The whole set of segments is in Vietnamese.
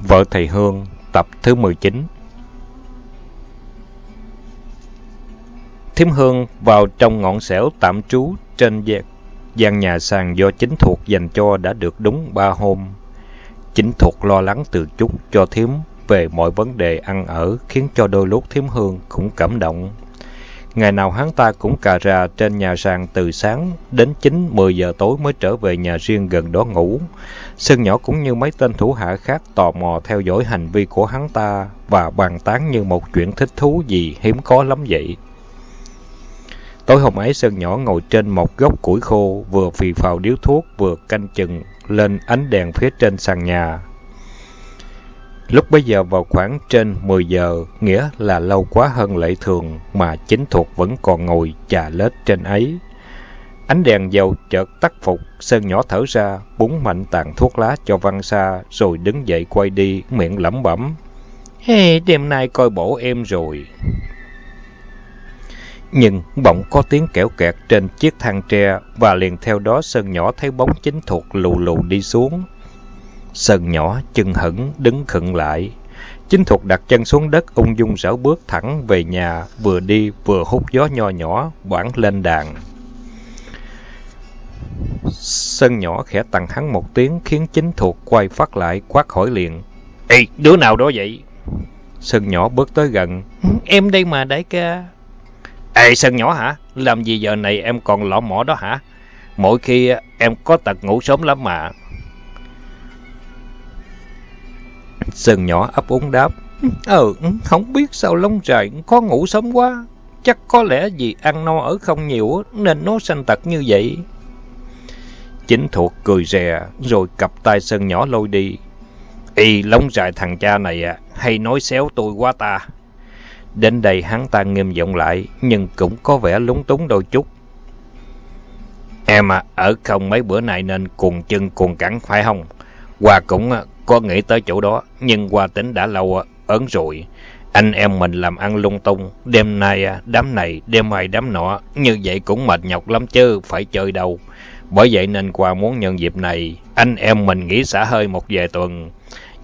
Vợ Thầy Hương, tập thứ 19 Thiếm Hương vào trong ngọn xẻo tạm trú trên gian nhà sàn do chính thuộc dành cho đã được đúng ba hôm. Chính thuộc lo lắng từ chút cho Thiếm về mọi vấn đề ăn ở khiến cho đôi lúc Thiếm Hương cũng cảm động. Ngày nào hắn ta cũng cà rà trên nhà sàn từ sáng đến 9-10 giờ tối mới trở về nhà riêng gần đó ngủ. Sơn nhỏ cũng như mấy tên thủ hạ khác tò mò theo dõi hành vi của hắn ta và bàn tán như một chuyện thích thú gì hiếm có lắm vậy. Tối hôm ấy Sơn nhỏ ngồi trên một gốc củi khô, vừa phì phào điếu thuốc, vừa canh chừng lên ánh đèn phía trên sàn nhà. Lúc bấy giờ vào khoảng trên 10 giờ, nghĩa là lâu quá hơn lệ thường mà chính thuộc vẫn còn ngồi chà lết trên ấy. Ánh đèn dầu chợt tắt phục, Sơn nhỏ thở ra, búng mạnh tàn thuốc lá cho văng xa, rồi đứng dậy quay đi, miệng lẩm bẩm. Hey, đêm nay coi bổ em rồi. Nhưng bỗng có tiếng kẽo kẹt trên chiếc thang tre và liền theo đó Sơn nhỏ thấy bóng chính thuộc lù lù đi xuống. Sơn nhỏ chân hững đứng khựng lại. Chính thuộc đặt chân xuống đất ung dung rảo bước thẳng về nhà, vừa đi vừa hút gió nho nhỏ, quảng lên đàn. Sơn nhỏ khẽ tăng hắn một tiếng khiến chính thuộc quay phát lại quát hỏi liền. Ê, đứa nào đó vậy? Sơn nhỏ bước tới gần. Em đây mà đại ca. Ê, Sơn nhỏ hả? Làm gì giờ này em còn lọ mỏ đó hả? Mỗi khi em có tật ngủ sớm lắm mà. Sơn nhỏ ấp úng đáp. Ừ, không biết sao lông trời có ngủ sớm quá. Chắc có lẽ vì ăn no ở không nhiều nên nó sanh tật như vậy. Chính thuộc cười rè rồi cặp tay Sơn nhỏ lôi đi. Ý lông dài thằng cha này à, hay nói xéo tôi quá ta. Đến đây hắn ta nghiêm giọng lại, nhưng cũng có vẻ lúng túng đôi chút. Em à, ở không mấy bữa nay nên cuồng chân cuồng cẳng phải không? Hòa cũng à, có nghĩ tới chỗ đó, nhưng qua tính đã lâu ờ, ớn rồi. Anh em mình làm ăn lung tung, đêm nay ờ, đám này, đêm mai đám nọ, như vậy cũng mệt nhọc lắm chứ, phải chơi đâu. Bởi vậy nên qua muốn nhân dịp này, anh em mình nghỉ xả hơi một vài tuần.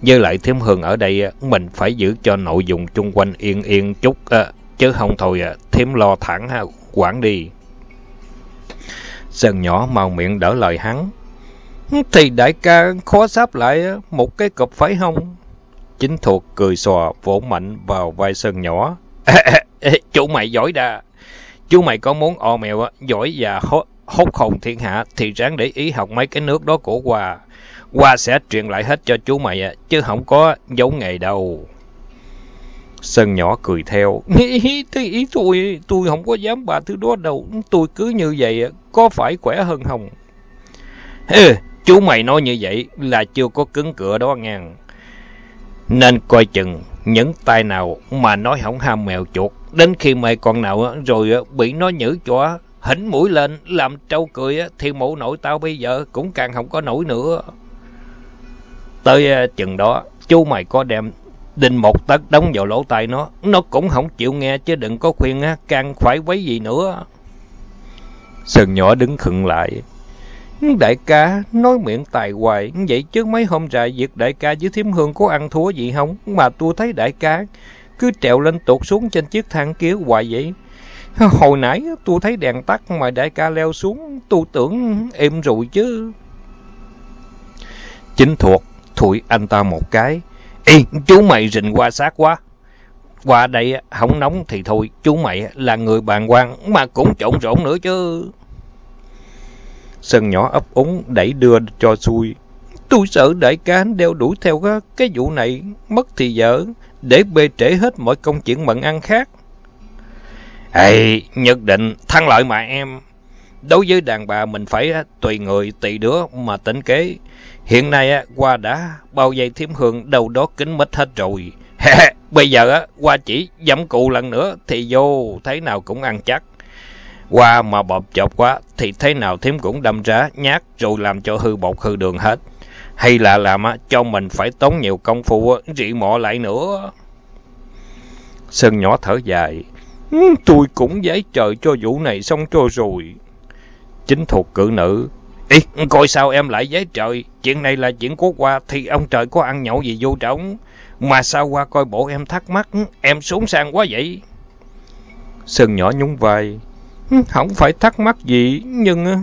Với lại thiếm hương ở đây, ờ, mình phải giữ cho nội dung chung quanh yên yên chút, chứ không thôi thiếm lo thẳng quản đi. Sơn nhỏ mau miệng đỡ lời hắn. Thì đại ca khó sáp lại một cái cụp phải không? Chính thuộc cười xòa vỗ mạnh vào vai Sơn nhỏ. Chú mày giỏi đa. Chú mày có muốn o mèo giỏi và hốt, hốt hồn thiên hạ thì ráng để ý học mấy cái nước đó của Hòa. Hoa sẽ truyền lại hết cho chú mày, chứ không có giấu nghề đâu. Sơn nhỏ cười theo. Thế ý tôi, tôi không có dám bà thứ đó đâu. Tôi cứ như vậy, có phải khỏe hơn không? Ừ, chú mày nói như vậy là chưa có cứng cửa đó ngang. Nên coi chừng những tay nào mà nói hỏng ham mèo chuột. Đến khi mày còn nào rồi bị nó nhử cho hỉnh mũi lên làm trâu cười thì mụ nội tao bây giờ cũng càng không có nổi nữa. Tới à, chừng đó, chú mày có đem đinh một tấc đóng vào lỗ tai nó, nó cũng không chịu nghe chứ đừng có khuyên á, càng phải quấy gì nữa. sừng nhỏ đứng khựng lại. Đại ca, nói miệng tài hoài, vậy chứ mấy hôm rày việc đại ca với thiếm hương có ăn thua gì không? Mà tôi thấy đại ca cứ trèo lên tụt xuống trên chiếc thang kia hoài vậy. Hồi nãy tôi thấy đèn tắt mà đại ca leo xuống, tôi tưởng êm rồi chứ. Chính thuộc thụi anh ta một cái. Ê, chú mày rình qua sát quá. Qua đây không nóng thì thôi, chú mày là người bàn quan mà cũng trộn rộn nữa chứ. Sơn nhỏ ấp úng đẩy đưa cho xui. Tôi sợ đại ca đeo đuổi theo cái vụ này, mất thì dở để bê trễ hết mọi công chuyện mận ăn khác. Ê, nhất định thắng lợi mà em. Đối với đàn bà mình phải tùy người, tùy đứa mà tính kế. Hiện nay qua đã bao dây thiếm hương đâu đó kính mít hết rồi. Bây giờ qua chỉ dẫm cụ lần nữa thì vô thế nào cũng ăn chắc. Qua mà bọp chọc quá thì thế nào thím cũng đâm ra nhát rồi làm cho hư bột hư đường hết. Hay là làm á, cho mình phải tốn nhiều công phu rỉ mọ lại nữa. Sơn nhỏ thở dài. Ừ, tôi cũng giấy trời cho vụ này xong cho rồi. Chính thuộc cử nữ. Ý, coi sao em lại giấy trời, chuyện này là chuyện của qua thì ông trời có ăn nhậu gì vô trống, Mà sao qua coi bộ em thắc mắc, em xuống sang quá vậy? Sơn nhỏ nhún vai, không phải thắc mắc gì, nhưng ờ,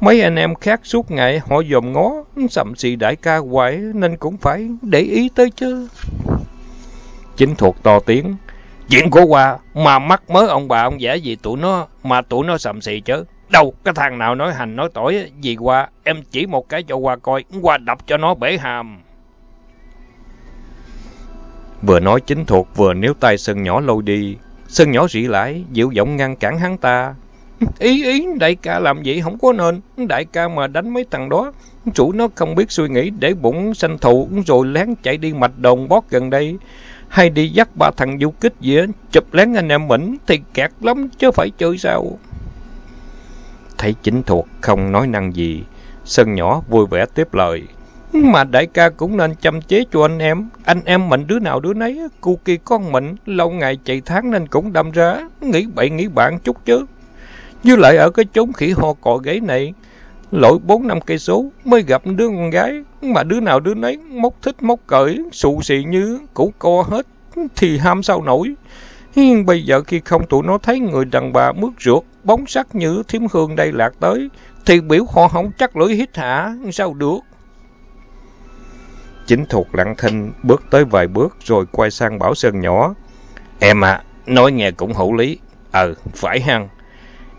mấy anh em khác suốt ngày họ dòm ngó, sầm xì đại ca hoài nên cũng phải để ý tới chứ. Chính thuộc to tiếng, chuyện của qua mà mắc mớ ông bà ông giả gì tụi nó mà tụi nó sầm xì chứ. Đâu, cái thằng nào nói hành nói tỏi gì qua, em chỉ một cái cho qua coi, qua đập cho nó bể hàm. Vừa nói chính thuộc vừa níu tay Sơn nhỏ lôi đi. Sơn nhỏ rỉ lại, dịu giọng ngăn cản hắn ta. Ý ý, đại ca làm vậy không có nên. Đại ca mà đánh mấy thằng đó, chủ nó không biết suy nghĩ để bụng sanh thụ rồi lén chạy đi mạch đồng bót gần đây. Hay đi dắt ba thằng du kích gì chụp lén anh em mình thì kẹt lắm chứ phải chơi sao. Thấy chính thuộc không nói năng gì, Sơn nhỏ vui vẻ tiếp lời. Mà đại ca cũng nên chăm chế cho anh em. Anh em mình đứa nào đứa nấy, cu kỳ con mình, lâu ngày chạy tháng nên cũng đâm ra, nghĩ bậy nghĩ bạn chút chứ. như lại ở cái chốn khỉ ho cò ghế này, lội bốn năm cây số mới gặp đứa con gái, mà đứa nào đứa nấy móc thích móc cởi, sụ xì như củ co hết, thì ham sao nổi. Bây giờ khi không tụi nó thấy người đàn bà mướt ruột, bóng sắc như thiếm hương đây lạc tới, thì biểu họ không chắc lưỡi hít hả, sao được. Chính thuộc lặng thinh bước tới vài bước rồi quay sang bảo Sơn nhỏ. Em à, nói nghe cũng hữu lý. Ờ, phải hăng.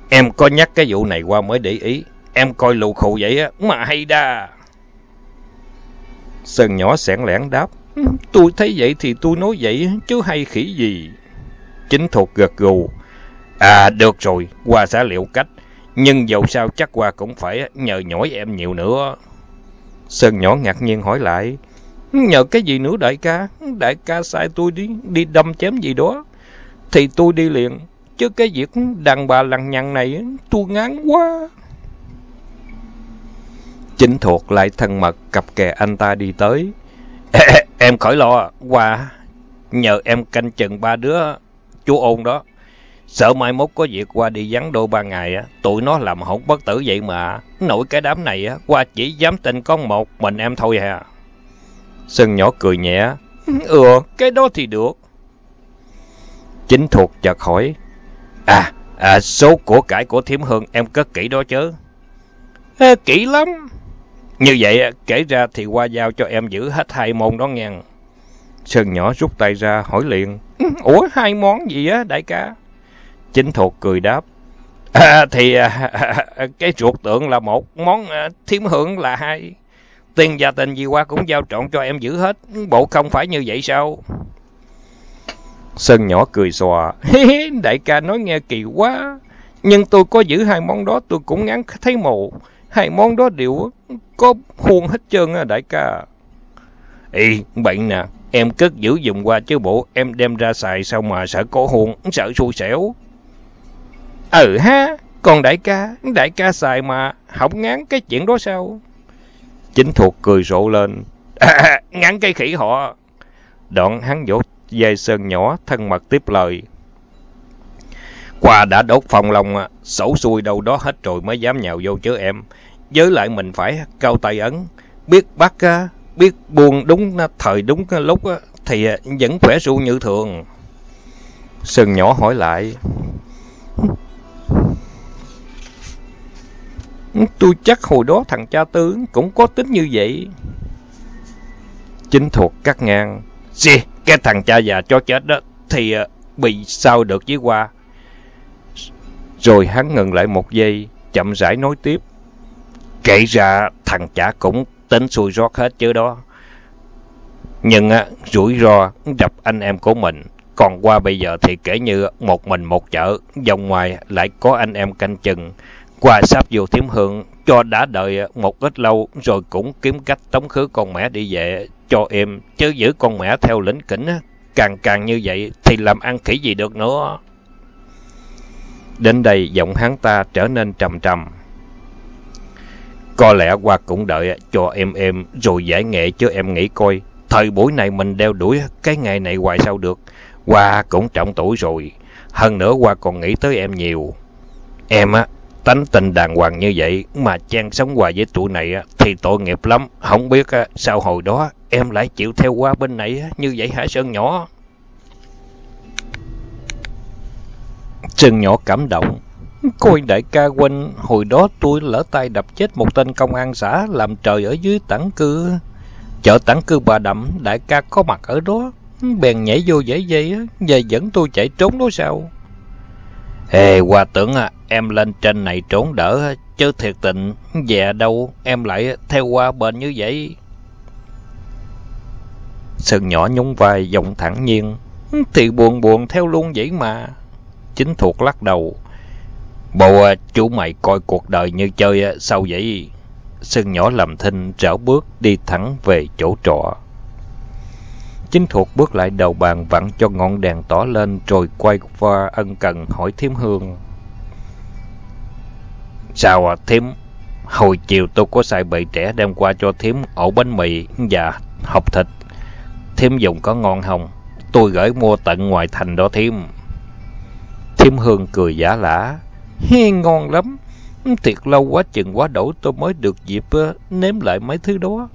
Em có nhắc cái vụ này qua mới để ý. Em coi lù khù vậy á, mà hay đa. Sơn nhỏ sẻn lẻn đáp. Ừ, tôi thấy vậy thì tôi nói vậy, chứ hay khỉ gì. Chính thuộc gật gù. À, được rồi, qua xã liệu cách. Nhưng dầu sao chắc qua cũng phải nhờ nhỏi em nhiều nữa. Sơn nhỏ ngạc nhiên hỏi lại. Nhờ cái gì nữa đại ca? Đại ca sai tôi đi, đi đâm chém gì đó. Thì tôi đi liền. Chứ cái việc đàn bà lằng nhằng này tôi ngán quá. Chính thuộc lại thân mật cặp kè anh ta đi tới. em khỏi lo, qua nhờ em canh chừng ba đứa chú ôn đó. Sợ mai mốt có việc qua đi vắng đôi ba ngày, tụi nó làm hỗn bất tử vậy mà. Nổi cái đám này, qua chỉ dám tin con một mình em thôi à. Sơn nhỏ cười nhẹ. Ừ, cái đó thì được. Chính thuộc chợt hỏi. À, à số của cải của thiếm hương em cất kỹ đó chứ? À, kỹ lắm. Như vậy, kể ra thì qua giao cho em giữ hết hai môn đó nghe. Sơn nhỏ rút tay ra hỏi liền. Ủa, hai món gì á, đại ca? Chính thuộc cười đáp. À, thì à, cái ruột tượng là một, món à, thiếm hương là hai. Tiền và tình gì qua cũng giao trọn cho em giữ hết. Bộ không phải như vậy sao? Sơn nhỏ cười xòa. Đại ca nói nghe kỳ quá. Nhưng tôi có giữ hai món đó tôi cũng ngán thấy mồ. Hai món đó đều có khuôn hết trơn á đại ca. Ê, bệnh nè. Em cất giữ dùng qua chứ bộ em đem ra xài sao mà sợ có hồn, sợ xui xẻo. Ừ ha, còn đại ca, đại ca xài mà không ngán cái chuyện đó sao? Chính thuộc cười rộ lên. À, ngắn cây khỉ họ. Đoạn hắn vỗ dây sơn nhỏ, thân mật tiếp lời. Qua đã đốt phòng lòng, sổ xuôi đâu đó hết rồi mới dám nhào vô chứ em. Với lại mình phải cao tay ấn. Biết bắt, biết buông đúng thời đúng lúc thì vẫn khỏe ru như thường. Sơn nhỏ hỏi lại. Tôi chắc hồi đó thằng cha tướng cũng có tính như vậy. Chính thuộc cắt ngang. Xì, cái thằng cha già cho chết đó, thì ờ, bị sao được với qua. Rồi hắn ngừng lại một giây, chậm rãi nói tiếp. Kể ra thằng cha cũng tính xui rót hết chứ đó. Nhưng ờ, rủi ro đập anh em của mình. Còn qua bây giờ thì kể như một mình một chợ, dòng ngoài lại có anh em canh chừng. Qua sắp vô thiểm hương, cho đã đợi một ít lâu, rồi cũng kiếm cách tống khứ con mẹ đi về cho em, chứ giữ con mẹ theo lĩnh kỉnh, càng càng như vậy thì làm ăn khỉ gì được nữa. Đến đây giọng hắn ta trở nên trầm trầm. Có lẽ qua cũng đợi cho em em rồi giải nghệ chứ em nghĩ coi. Thời buổi này mình đeo đuổi cái ngày này hoài sao được. Qua cũng trọng tuổi rồi. Hơn nữa qua còn nghĩ tới em nhiều. Em á, tánh tình đàng hoàng như vậy mà Trang sống hòa với tụi này thì tội nghiệp lắm. Không biết sao hồi đó em lại chịu theo qua bên này như vậy hả Sơn nhỏ? Sơn nhỏ cảm động. Coi đại ca huynh, hồi đó tôi lỡ tay đập chết một tên công an xã làm trời ở dưới tảng cư. Chợ tảng cư bà đậm, đại ca có mặt ở đó. Bèn nhảy vô dãy dây, và dẫn tôi chạy trốn đó sao? Ê, hòa tưởng à, em lên trên này trốn đỡ, chứ thiệt tình, về đâu em lại theo qua bên như vậy. Sơn nhỏ nhún vai, giọng thẳng nhiên. Thì buồn buồn theo luôn vậy mà. Chính thuộc lắc đầu. Bộ à, chú mày coi cuộc đời như chơi à, sao vậy? Sơn nhỏ làm thinh, rảo bước đi thẳng về chỗ trọ. Chính thuộc bước lại đầu bàn vặn cho ngọn đèn tỏ lên rồi quay qua ân cần hỏi thiếm hương. Sao à thiếm? Hồi chiều tôi có xài bậy trẻ đem qua cho thiếm ổ bánh mì và hộp thịt. Thiếm dùng có ngon không? Tôi gửi mua tận ngoài thành đó thiếm. Thiếm hương cười giả lả. Hi, ngon lắm. Thiệt lâu quá chừng quá đổ tôi mới được dịp ờ, nếm lại mấy thứ đó.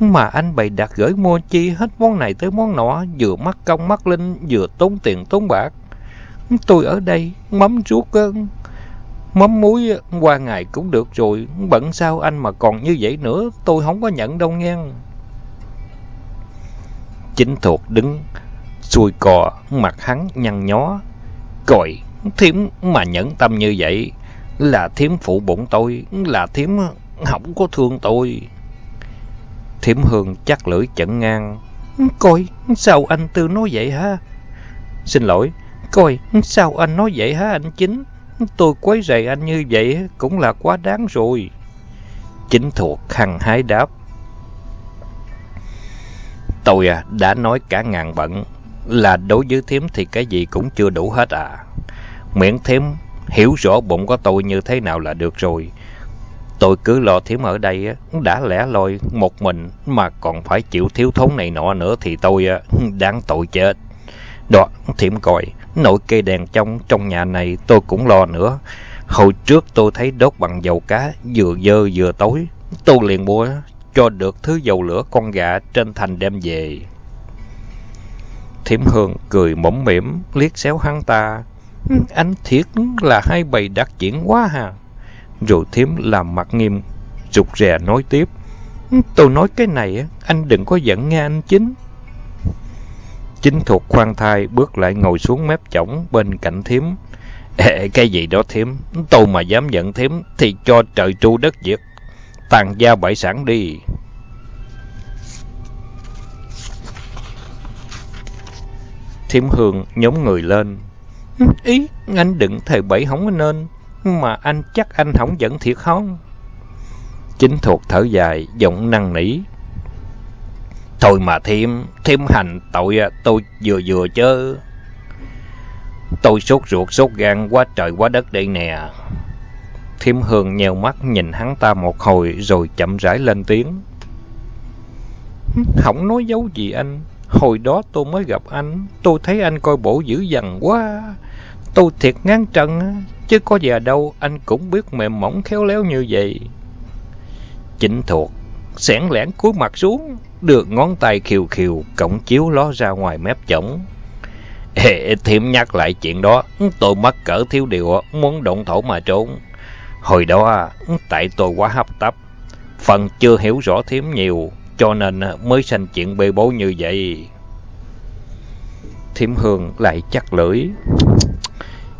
Mà anh bày đặt gửi mua chi hết món này tới món nọ, vừa mắc công mắc linh, vừa tốn tiền tốn bạc. Tôi ở đây, mắm ruốc, mắm muối qua ngày cũng được rồi, bận sao anh mà còn như vậy nữa, tôi không có nhận đâu nghe. Chính thuộc đứng, xuôi cò, mặt hắn nhăn nhó. Còi, thiếm mà nhẫn tâm như vậy, là thiếm phụ bụng tôi, là thiếm không có thương tôi. Thiểm Hương chắc lưỡi chận ngang. Coi, sao anh Tư nói vậy hả? Xin lỗi, coi, sao anh nói vậy hả anh Chính? Tôi quấy rầy anh như vậy cũng là quá đáng rồi. Chính thuộc hằng hái đáp. Tôi à, đã nói cả ngàn bận là đối với thím thì cái gì cũng chưa đủ hết à. Miễn thím hiểu rõ bụng của tôi như thế nào là được rồi. Tôi cứ lo thiếm ở đây đã lẻ loi một mình mà còn phải chịu thiếu thốn này nọ nữa thì tôi đáng tội chết. Đó, thiểm coi, nội cây đèn trong trong nhà này tôi cũng lo nữa. Hồi trước tôi thấy đốt bằng dầu cá vừa dơ vừa tối. Tôi liền mua cho được thứ dầu lửa con gà trên thành đem về. Thiểm Hương cười mõm mỉm, liếc xéo hắn ta. Anh thiệt là hai bầy đặc chuyện quá hà. Rồi thiếm làm mặt nghiêm, rụt rè nói tiếp. Tôi nói cái này, anh đừng có giận nghe anh chính. Chính thuộc khoan thai bước lại ngồi xuống mép chổng bên cạnh thiếm. Ê, cái gì đó thiếm, tôi mà dám giận thiếm thì cho trời tru đất diệt. Tàn gia bại sản đi. Thiếm hương nhóm người lên. Ý, anh đừng thầy bẫy không nên. Mà anh chắc anh không giận thiệt không? Chính thuộc thở dài, giọng năn nỉ. Thôi mà thêm, thêm hành tội à, tôi vừa vừa chứ. Tôi sốt ruột sốt gan quá trời quá đất đây nè. Thiêm Hương nhèo mắt nhìn hắn ta một hồi rồi chậm rãi lên tiếng. Không nói dấu gì anh. Hồi đó tôi mới gặp anh, tôi thấy anh coi bộ dữ dằn quá. Tôi thiệt ngán trần, chứ có già đâu anh cũng biết mềm mỏng khéo léo như vậy. Chính thuộc, sẻn lẻn cúi mặt xuống, được ngón tay khiều khiều, cổng chiếu ló ra ngoài mép chổng. Ê, thiểm nhắc lại chuyện đó, tôi mắc cỡ thiếu điều, muốn động thổ mà trốn. Hồi đó, tại tôi quá hấp tấp, phần chưa hiểu rõ thiếm nhiều, cho nên mới sanh chuyện bê bố như vậy. Thiểm Hương lại chắc lưỡi.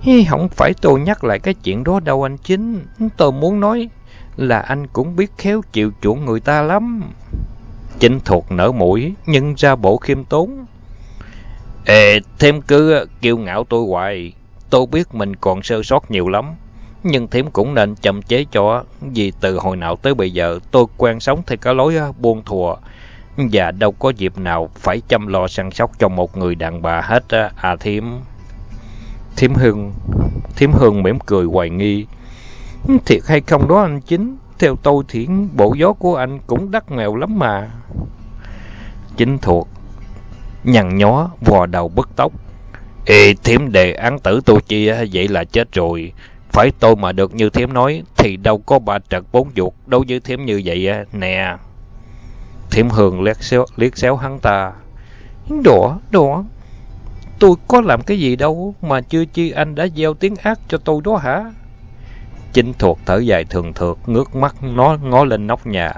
Hi, không phải tôi nhắc lại cái chuyện đó đâu anh chính. Tôi muốn nói là anh cũng biết khéo chịu chuộng người ta lắm. Chính thuộc nở mũi, nhưng ra bộ khiêm tốn. Ê, thêm cứ ờ, kiêu ngạo tôi hoài. Tôi biết mình còn sơ sót nhiều lắm. Nhưng thêm cũng nên chậm chế cho. Vì từ hồi nào tới bây giờ tôi quen sống theo cái lối ờ, buông thùa. Và đâu có dịp nào phải chăm lo săn sóc cho một người đàn bà hết ờ, à thím Thiểm Hương, Thiểm Hương mỉm cười hoài nghi. Thiệt hay không đó anh chính, theo tôi thì bộ gió của anh cũng đắt nghèo lắm mà. Chính thuộc, nhằn nhó, vò đầu bứt tóc. Ê, thiểm đề án tử tôi chi vậy là chết rồi. phải tôi mà được như Thiểm nói thì đâu có ba trật bốn chuột đâu với Thiểm như vậy à, nè. Thiểm Hương liếc xéo, liếc xéo hắn ta. Đỏ, đỏ, Tôi có làm cái gì đâu mà chưa chi anh đã gieo tiếng ác cho tôi đó hả? Chính thuộc thở dài thường thượt, ngước mắt nó ngó lên nóc nhà.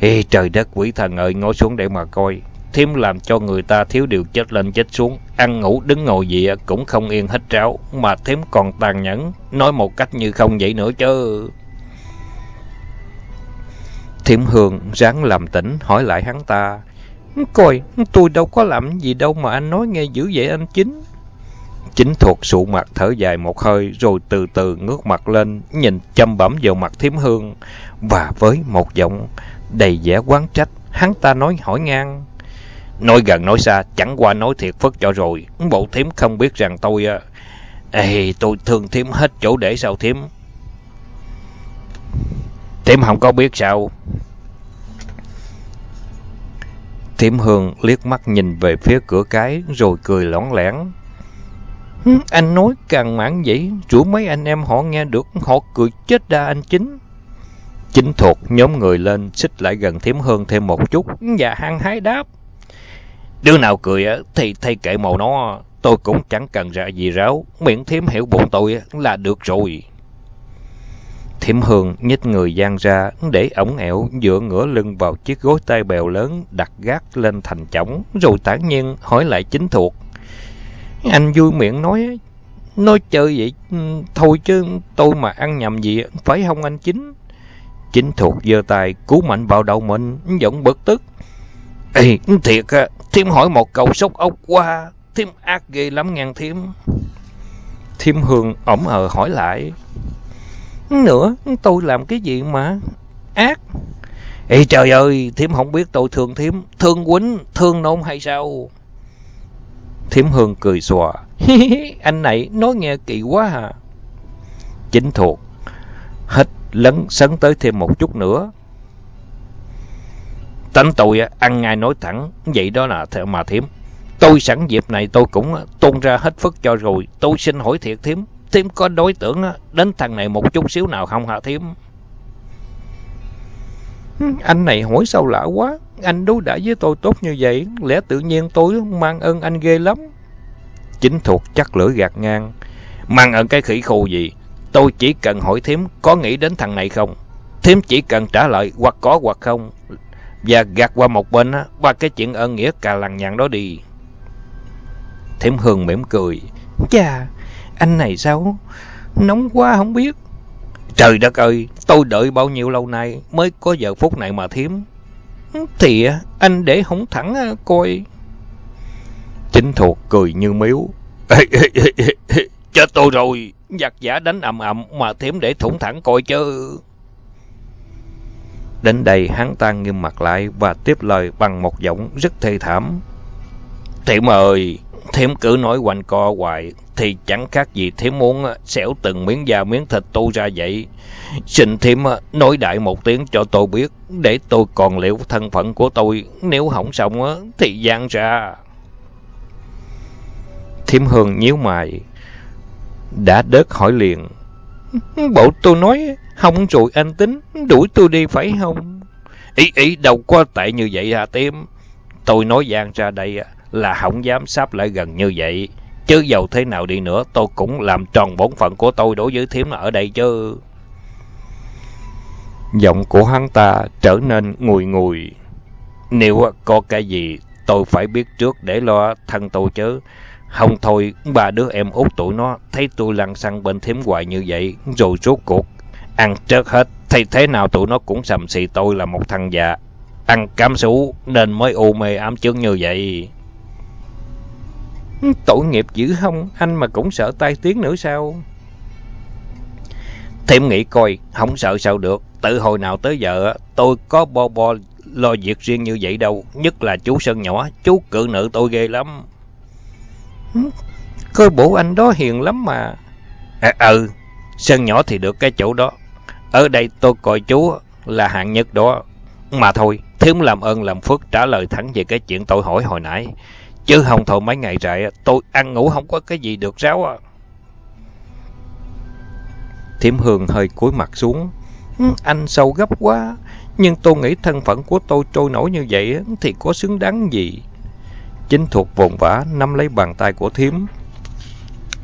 Ê trời đất quỷ thần ơi, ngó xuống để mà coi. Thiếm làm cho người ta thiếu điều chết lên chết xuống, ăn ngủ đứng ngồi gì cũng không yên hết tráo, mà thiếm còn tàn nhẫn, nói một cách như không vậy nữa chứ. Thiểm Hương ráng làm tỉnh hỏi lại hắn ta. Coi, tôi đâu có làm gì đâu mà anh nói nghe dữ vậy anh Chính. Chính thuộc sụ mặt thở dài một hơi rồi từ từ ngước mặt lên nhìn chăm bẩm vào mặt thiếm Hương và với một giọng đầy vẻ quán trách hắn ta nói hỏi ngang. Nói gần nói xa chẳng qua nói thiệt phức cho rồi bộ thiếm không biết rằng tôi... Ờ, ê, tôi thương thiếm hết chỗ để sao thiếm. Thiếm không có biết sao. Thiểm Hương liếc mắt nhìn về phía cửa cái rồi cười lõng lẻn. Anh nói càng mãn vậy, rủ mấy anh em họ nghe được, họ cười chết đa anh chính. Chính thuộc nhóm người lên, xích lại gần Thiểm Hương thêm một chút, và hăng hái đáp. Đứa nào cười thì thay kệ màu nó, tôi cũng chẳng cần ra gì ráo, miệng Thiểm hiểu bụng tôi là được rồi. Thiểm Hường nhích người gian ra để ổng ẻo dựa ngửa lưng vào chiếc gối tay bèo lớn đặt gác lên thành chổng rồi tản nhiên hỏi lại chính thuộc. Anh vui miệng nói nói chơi vậy ừ, thôi chứ tôi mà ăn nhầm gì phải không anh chính? Chính thuộc giơ tay cú mạnh vào đầu mình giọng bực tức. Ê thiệt á, Thiểm hỏi một câu sốc ốc qua, Thiểm ác ghê lắm ngàn Thiểm. Thiểm Hường ổng ờ hỏi lại. Nữa, tôi làm cái gì mà ác? Ê trời ơi, thiếm không biết tôi thương thiếm, thương quýnh, thương nôn hay sao? Thiếm Hương cười xòa. Anh này nói nghe kỳ quá à. Chính thuộc, hết lấn sấn tới thêm một chút nữa. Tánh tôi ăn ngay nói thẳng, vậy đó là mà thiếm. Tôi sẵn dịp này tôi cũng tôn ra hết phức cho rồi, tôi xin hỏi thiệt thiếm. Thiếm có đối tượng đến thằng này một chút xíu nào không hả Thiếm? Anh này hỏi sao lạ quá. Anh đối đãi với tôi tốt như vậy. Lẽ tự nhiên tôi mang ơn anh ghê lắm. Chính thuộc chắc lưỡi gạt ngang. Mang ơn cái khỉ khù gì? Tôi chỉ cần hỏi Thiếm có nghĩ đến thằng này không? Thiếm chỉ cần trả lời hoặc có hoặc không. Và gạt qua một bên ba cái chuyện ơn nghĩa cà lằng nhằng đó đi. Thiếm Hương mỉm cười. Chà, anh này sao? Nóng quá không biết. Trời đất ơi, tôi đợi bao nhiêu lâu nay mới có giờ phút này mà thiếm. Thì anh để không thẳng à, coi. Chính thuộc cười như miếu. Chết tôi rồi, giặc giả đánh ầm ầm mà thiếm để thủng thẳng coi chứ. Đến đây hắn ta nghiêm mặt lại và tiếp lời bằng một giọng rất thê thảm. Thiểm ơi, thiểm cứ nói quanh co hoài, thì chẳng khác gì thiếm muốn xẻo từng miếng da miếng thịt tôi ra vậy. Xin thiếm nói đại một tiếng cho tôi biết, để tôi còn liệu thân phận của tôi, nếu hỏng xong thì gian ra. Thiếm Hương nhíu mày, đã đớt hỏi liền. Bộ tôi nói, không rồi anh tính, đuổi tôi đi phải không? Ý ý đâu có tệ như vậy hả Tiêm. Tôi nói gian ra đây là không dám sắp lại gần như vậy. Chứ dầu thế nào đi nữa, tôi cũng làm tròn bổn phận của tôi đối với thiếm ở đây chứ. Giọng của hắn ta trở nên ngùi ngùi. Nếu có cái gì, tôi phải biết trước để lo thân tôi chứ. Không thôi, ba đứa em út tụi nó thấy tôi lăn xăng bên thiếm hoài như vậy, rồi rốt cuộc. Ăn trớt hết, thì thế nào tụi nó cũng sầm xì tôi là một thằng già. Ăn cám sú nên mới u mê ám chứng như vậy. Tội nghiệp dữ không, anh mà cũng sợ tai tiếng nữa sao? Thêm nghĩ coi, không sợ sao được. Tự hồi nào tới giờ, tôi có bo bo lo việc riêng như vậy đâu. Nhất là chú Sơn nhỏ, chú cự nữ tôi ghê lắm. Coi bộ anh đó hiền lắm mà. À, ừ, Sơn nhỏ thì được cái chỗ đó. Ở đây tôi coi chú là hạng nhất đó. Mà thôi, thiếu làm ơn làm phước trả lời thẳng về cái chuyện tôi hỏi hồi nãy. Chứ không thôi mấy ngày rày tôi ăn ngủ không có cái gì được ráo à. Thiểm Hương hơi cúi mặt xuống. Ừ, anh sâu gấp quá, nhưng tôi nghĩ thân phận của tôi trôi nổi như vậy thì có xứng đáng gì. Chính thuộc vồn vã nắm lấy bàn tay của Thiểm,